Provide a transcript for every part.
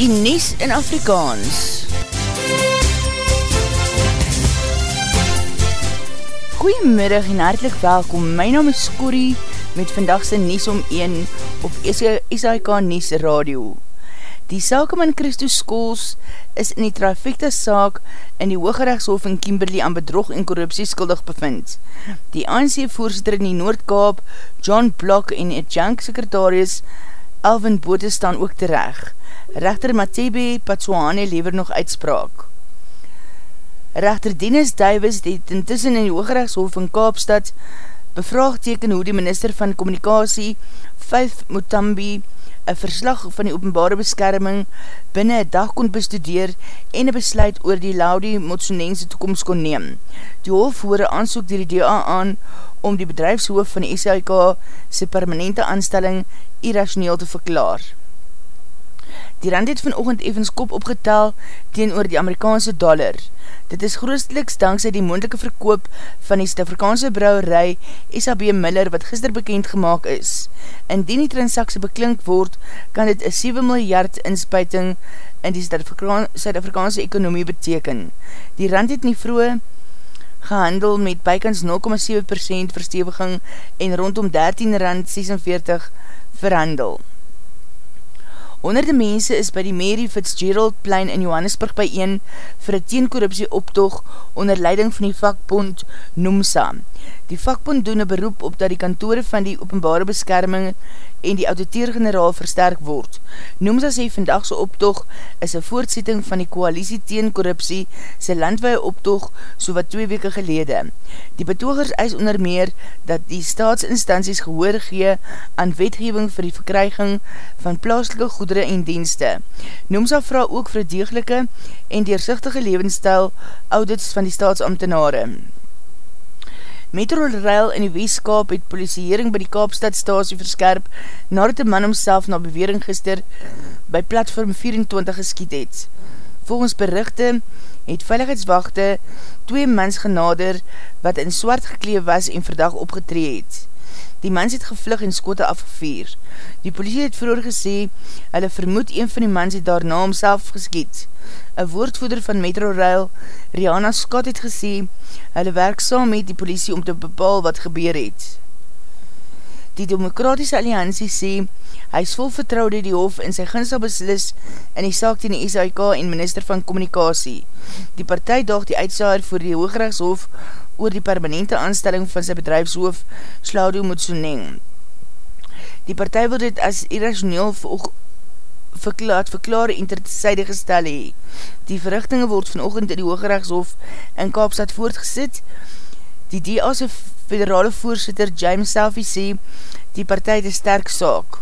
die Nies in Afrikaans. Goeiemiddag en hartelijk welkom. My naam is Corrie met vandagse Nies om 1 op SAIK Nies Radio. Die Selkeman Christo Schools is in die trafecta saak in die Hooggerechtshof in Kimberley aan bedrog en korruptie skuldig bevind. Die ANC voorzitter in die Noordkaap, John Block en die Jank Secretarius Alvin Bote staan ook terecht. Rechter Matebe Patsuane lever nog uitspraak. Rechter Dennis Davis het intussen in die Hoogrechtshof in Kaapstad bevraagteken hoe die minister van communicatie Faith Mutambi een verslag van die openbare beskerming binnen een dag kon bestudeer en een besluit oor die Laudi Motsonense toekomst kon neem. Die hof hoor een aansoek dier die DA aan om die bedrijfshoof van die SIK sy permanente aanstelling irrationeel te verklaar. Die rand het vanochtend evens kop opgetel teen oor die Amerikaanse dollar. Dit is grootsteliks dankzij die moendelike verkoop van die Stafrikaanse brouwerij SAB Miller wat gister bekend gemaakt is. Indien die transaksie beklink word, kan dit een 7 miljard inspuiting in die Suid-Afrikaanse ekonomie beteken. Die rand het nie vroeg gehandel met bykans 0,7% versteviging en rondom 13 rand 46 verhandel. Honderde mense is by die Mary Fitzgerald plein in Johannesburg by een vir een teenkorruptie optog onder leiding van die vakbond NOMSA. Die vakbond doen een beroep op dat die kantore van die openbare beskerming en die auditeer-generaal versterk word. Noemsa sê vandagse optog is een voortsetting van die koalisie teen korruptie sy landwee optog so wat twee weke gelede. Die betogers eis onder meer dat die staatsinstanties gehoor gee aan wetgeving vir die verkryging van plaaslike goedere en dienste. Noemsa vraag ook vir degelike en deersichtige levensstijl audits van die staatsambtenare. Metro Rail in die Weeskaap het politiehering by die Kaapstadstasie verskerp nadat die man homself na bewering gister by platform 24 geskiet het. Volgens berichte het veiligheidswachte twee mens genader wat in swart gekleef was en verdag opgetree het. Die mens het gevlug en skote afgeveer. Die politie het vroeger gesê, hulle vermoed een van die mens het daarna homself geskiet. Een woordvoeder van Metro Rail, Rihanna Scott het gesê, hulle werk saam met die politie om te bepaal wat gebeur het. Die Demokratische Alliantie sê, hy is vol vertrouwde die hof en sy gunst sal beslis in die saak ten die SAIK en minister van communicatie. Die partij daag die uitsaar voor die hoogrechtshof oor die permanente aanstelling van sy bedrijfshoof Slaudio Motsoneng. Die partij wil dit as irrationeel verklaard verklare intersyde gestel hee. Die verrichtinge word vanochtend in die Hoogrechtshof in Kaapstad voortgesit. Die DA'se federale voorzitter James Selfie sê die partij is sterk saak.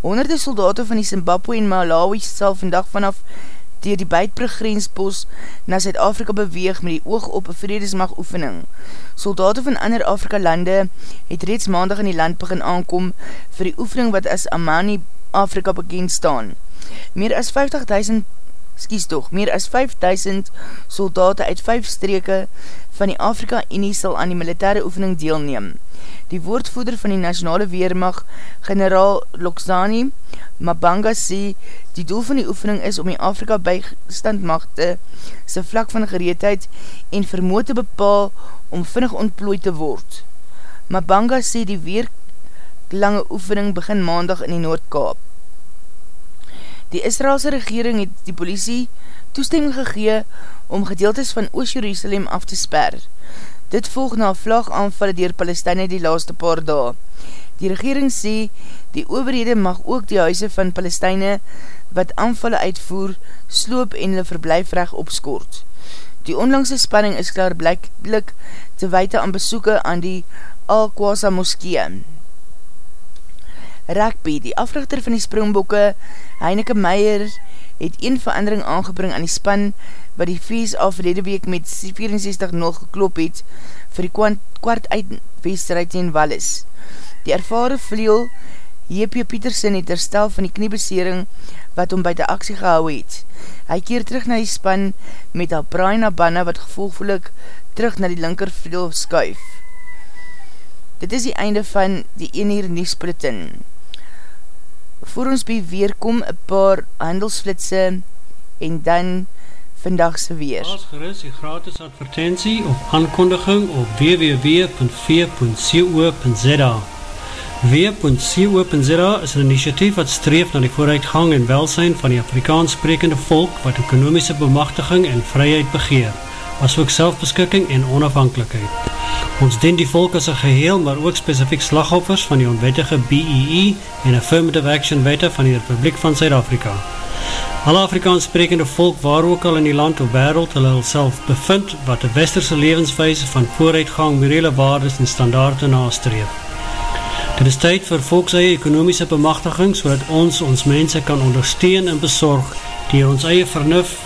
Honderde soldaten van die Zimbabwe en Malawi sal vandag vanaf dier die buitbrug grensbos na Zuid-Afrika beweeg met die oog op een vredesmag oefening. Soldaten van ander Afrika lande het reeds maandag in die land begin aankom vir die oefening wat as Amani Afrika bekend staan. Meer as 50.000 skies toch, meer as 5.000 soldaten uit 5 streke van die Afrika Unie sal aan die militaire oefening deelneem. Die woordvoeder van die nationale weermacht, generaal Loksani Mabanga sê, die doel van die oefening is om die Afrika bijstandmachte sy vlak van gereedheid en vermoe te bepaal om vinnig ontplooi te word. Mabanga sê die weerlange oefening begin maandag in die Noordkaap. Die Israelse regering het die politie toestemming gegee om gedeeltes van Oost-Jerusalem af te sper. Dit volg na vlag aanvallen dier Palestijne die laaste paar dae. Die regering sê, die overhede mag ook die huise van Palestijne wat aanvallen uitvoer, sloop en hulle verblijfreg opskoort. Die onlangse spanning is klaar blijklik te weite aan besoeken aan die Al-Kwasa moskee. Rugby, die africhter van die springbokke, Heineke Meijer, het een verandering aangebring aan die span wat die fees al verlede week met 64-0 geklop het vir die kwart uit wedstrijd in Wallis. Die ervare vleel J.P. Petersen het herstel van die kniebesering wat om by die aksie gehou het. Hy keer terug na die span met al braai na banne wat gevolgvoelik terug na die linker vleel skuif. Dit is die einde van die 1 uur nieuwsbulletin. Voor ons by weerkom, een paar handelsflitse en dan vandagse weer. Pas gerust die gratis advertentie of aankondiging op www.v.co.za W.co.za is een initiatief wat streef na die vooruitgang en welsijn van die Afrikaans sprekende volk wat ekonomische bemachtiging en vryheid begeer, as ook selfbeskikking en onafhankelijkheid. Ons dien die volk as een geheel, maar ook specifiek slagoffers van die onwettige BEE e en Affirmative Action Wette van die Republiek van Zuid-Afrika. Alle Afrikaans sprekende volk waar ook al in die land of wereld hulle self bevind wat de westerse levenswijze van vooruitgang, morele waardes en standaarde naastreef. Dit is tyd vir volks eie ekonomiese bemachtiging so ons ons mense kan ondersteun en bezorg die ons eie vernuf,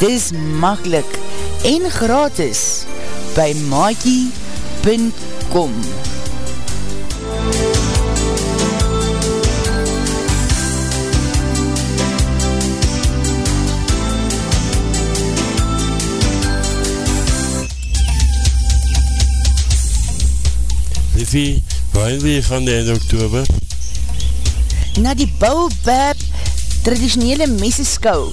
Dis makkelijk en gratis by maakie.com Liefie, waar wil je van de einde oktober? Na die Baobab traditionele meseskou.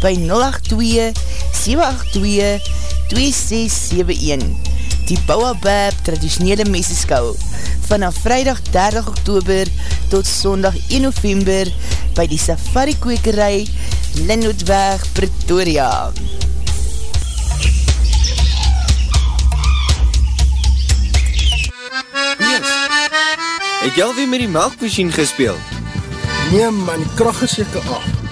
by 082-782-2671 Die Bouwabab traditionele meseskou vanaf vrijdag 30 oktober tot sondag 1 november by die safari kwekerij Linnootweg Pretoria. Het jy alweer met die melkmachine gespeeld? Nee man, die kracht is jyke af.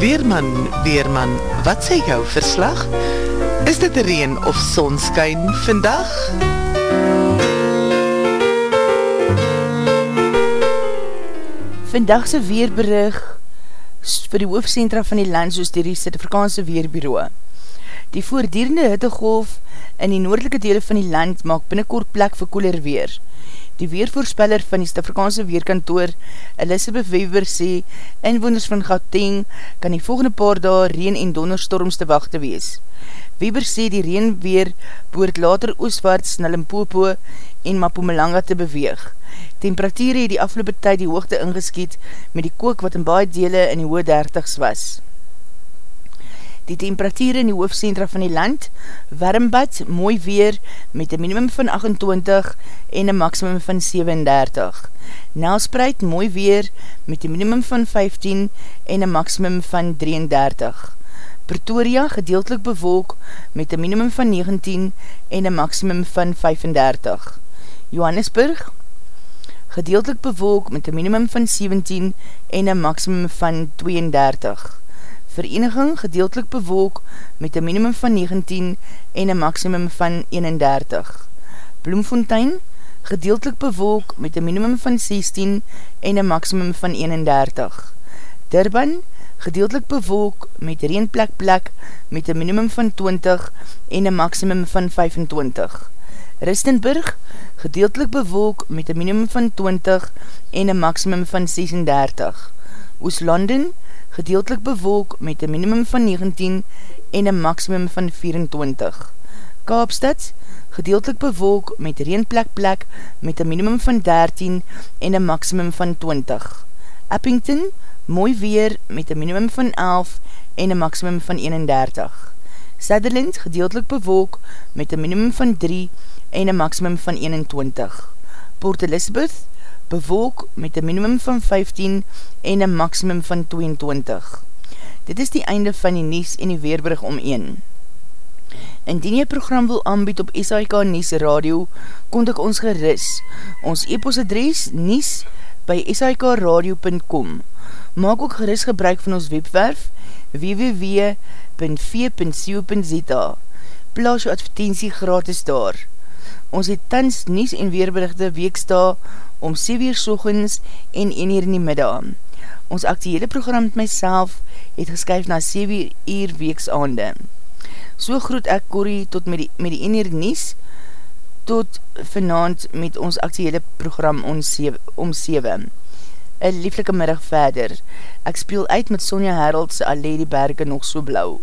Weerman, Weerman, wat sê jou verslag? Is dit reen of sonskyn vandag? Vandagse weerberig vir die hoofdcentra van die land soos die Suid-Afrikaanse Weerbureau. Die voordierende hittegolf in die noordelike dele van die land maak binnenkort plek vir koeler weer. Die weervoorspeller van die Suid-Afrikaanse Weerkantoor, Elisabeth Weber, sê inwoners van Gauteng kan die volgende paar dae reen en donderstorms te wacht te wees. Weber sê die reenweer boort later ooswaarts na Limpopo en Mapumalanga te beweeg. Temperatuur het die afgelopen tyd die hoogte ingeskiet met die kook wat in baie dele in die hoë dertigs was. Die temperatuur in die hoofdcentra van die land, warmbad, mooi weer met een minimum van 28 en een maximum van 37. Nelspreid, mooi weer met een minimum van 15 en een maximum van 33. Pretoria gedeeltelik bewolk met een minimum van 19 en een maximum van 35. Johannesburg gedeeltelik bewolk met een minimum van 17 en een maximum van 32. Vereniging gedeeltelik bewolk met een minimum van 19 en een maximum van 31. Bloemfontein gedeeltelik bewolk met een minimum van 16 en een maximum van 31. Durban gedeeltelik bewolk met reenplek plek met een minimum van 20 en een maximum van 25. Ristenburg gedeeltelik bewolk met een minimum van 20 en een maximum van 36. Ooslanden, gedeeltelik bewolk met een minimum van 19 en een maximum van 24. Kaapstad, gedeeltelik bewolk met reenplek plek met een minimum van 13 en een maximum van 20. Eppington, mooi weer met een minimum van 11 en een maximum van 31. Sutherland, gedeeltelik bewolk met een minimum van 3 en een maximum van 21. Port Elizabeth, bewolk met een minimum van 15 en een maximum van 22. Dit is die einde van die Nies en die Weerbrug om 1. Indien jy program wil aanbied op SAIK Nies Radio, kont ek ons geris. Ons e-post adres nies by sikradio.com Maak ook geris gebruik van ons webwerf www.v.co.za Plaas jou advertentie gratis daar. Ons het tans nies en weerberichte weeksta om 7 uur sochens en 1 uur in die middag. Ons actiehede program met myself het geskyf na 7 uur weeksaande. So groet ek Corrie tot met die, met die 1 uur nies tot vanavond met ons actiehede program om 7. Een lieflike middag verder. Ek speel uit met Sonja Herald se Allee die berge nog so blauw.